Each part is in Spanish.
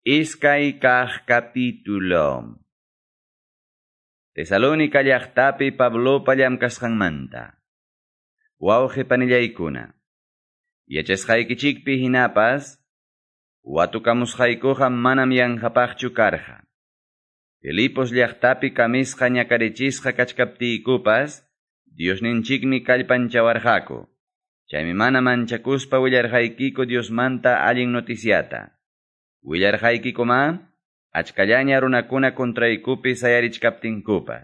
Iskay kah capítulo. Tesalónica llaqtapi Pablo pallam kasqanmanta. Wawqi panillaykuna. Yachasqaykichikpi hinapas, watukamusqaykuqa manam yanqapaqchu karqa. Filipos llaqtapi kamisqa ñakarichisqa kachkaptiykupas, Diosninchikmi kallpanchawarqaku. Chaymi mana manchakuspa willarqaykiku Diosmanta allin noticiata. Willarqaykikuma, achkallaña runakuna kontraykupi sayarichkaptinkupa.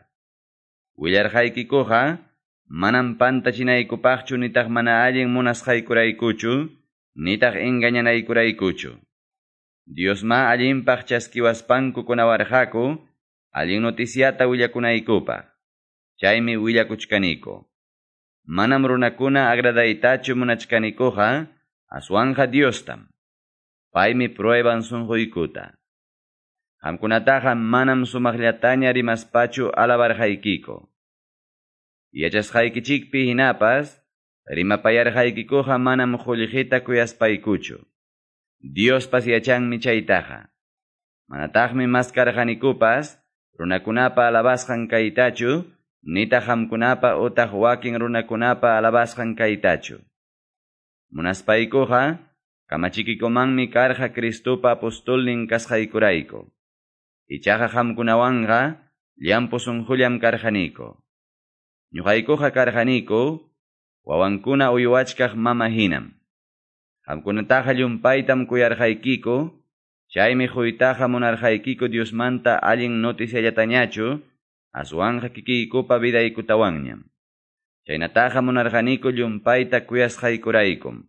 Willarqaykikuqa, manam pantachinaykupaqchu nitaq mana allin munasqaykuraykuchu, nitaq engañanaykuraykuchu. Diosma allinpaq chaskiwaspanku kunawarqaku, allin noticiata willakunaykupaq. Chaymi willakuchkaniku. Manam runakuna agradaytachu munachkanikuqa, aswanja Diostam. Paymi prueban sunquykuta. Qamkunataqa manam sumaqllataña rimaspachu alabarqaykiko. Yachasqaykichikpi hinapas, rimapayarqaykikuqa manam qullqita kuyaspaykuchu. Diospas yachanmi chaytaqa. Manataqmi maskarqanikupas, runakunapa alabasqan kaytachu, nita qamkunapa utaq wakin runakunapa alabasqan kaytachu. Munaspaykuqa, kamachikikumanmi karqa Cristupa apostolnin kasqaykurayku. Ichaqa qamkunawanqa llampu sunqullam karqaniku. Ñuqaykuqa karqaniku, wawankuna uywachkaq mama hinam. Qamkunataqa llumpaytam kuyarqaykiku, chaymi quytaqa munarqaykiku Diosmanta allin noticiallatañachu, aswanja kikiykupa vidaykutawanñam. Chaynataqa munarqaniku llumpayta kuyasqaykuraykum.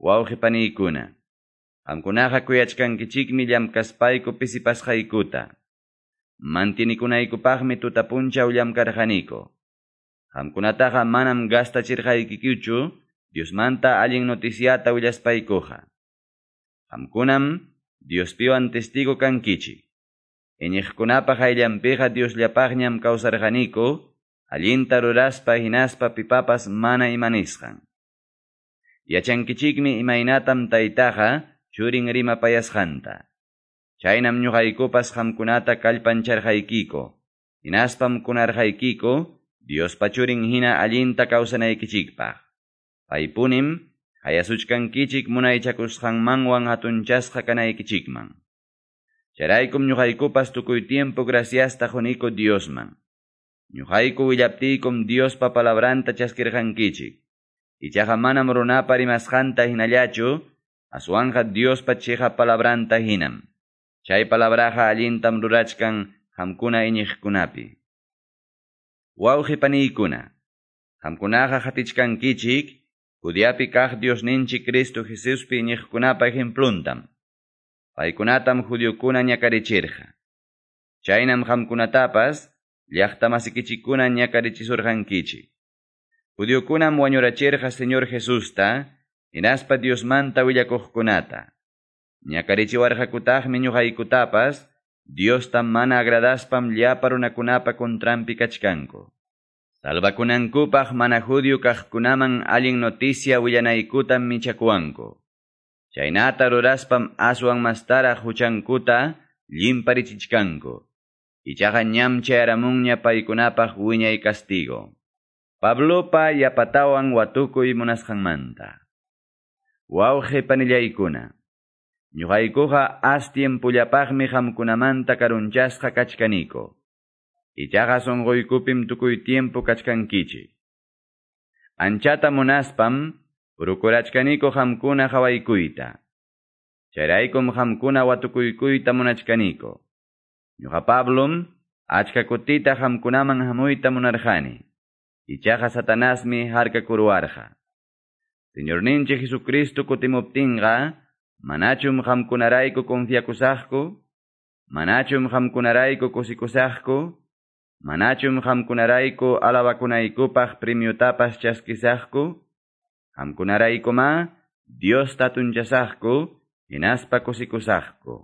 Wawqi paniykuna. Qamkunaqa kuyachkankichikmi llamkaspayku pisipasqaykuta. Mantinikunaykupaqmi tutapunchaw llamkarqaniku. Qamkunataqa manam gastachirqaykikuchu, Diosmanta allin noticiata willaspaykuqa. Qamkunam Diospiwan testigo kankichik. Iñiqkunapaq ayllampiqa Diosllapaqñam kawsarqaniku, allinta ruraspa hinaspa pipapas mana imanisqan. Yachankichikmi imaynatam taytaqa churin rimapayasqanta. Chaynam ñuqaykupas qamkunata kallpancharqaykiku. Hinaspam kunarqaykiku, Diospa churin hina allinta kawsanaykichikpaq. Paypunim, hayasuchkankichik munaychakusqanmanwan hatunchasqa kanaykichikman. Charaykum ñuqaykupas tukuy tiempo graciasta juniku Diosman. Ñuqayku willaptiykum Diospa palabranta chaskirqankichik. Ichaqa manam runapa rimasqanta hinallachu, aswanja Diospa chiqa palabranta hinam. Chay palabraqa allintam rurachkan qamkuna iñiqkunapi. Wawqi paniykuna, qamkunaqa hatichkankichik, Judiapi kaq Diosninchik Cristo Jesuspi iñiqkunapa ejempluntam. Paykunatam judiokuna ñakarichirqa. Chaynam qamkunatapas, llaqtamasikichikuna ñakarichisurqankichik. Judiokunam wañurachirqa Señor Jesusta, hinaspa Diosmanta willakuqkunata. Ñakarichiwarqakutaqmi ñuqaykutapas, Diostam mana agradaspam llapa runakunapa kontrampi kachkanku. Salvakunankupaq mana judio kaqkunaman allin noticia willanaykutam michakuanku. Chaynata ruraspam aswan mastara huchankuta llimparichichkanku. Ichaqa ñam chayaramunña paykunapaq wiñay castigo. Pablopa yapatawan watukuy munasqanmanta. Wawqi panillaykuna. Ñuqaykuqa as tiempullapaqmi qamkunamanta karunchasqa kachkaniko. Ichaqa sonqoykupim tukuy tiempo kachkankichik. Anchata munaspam, urukurachkaniko qamkuna hawaykuyta. Chayraykum qamkuna watukuykuyta munachkaniko. Ñuqa Pablom, achka kutita qamkunaman. Ichaqa Satanasmi harkakuruwarqa. Señorninchi Jesucristo kutimuptinqa, manachum qamkunarayku confiakusaqku, manachum qamkunarayku kusikusaqku, manachum qamkunarayku alabakunaykupaq premiutapas chaskisaqku, qamkunaraykuma Dios tatunchasaqku, hinaspa kusikusaqku.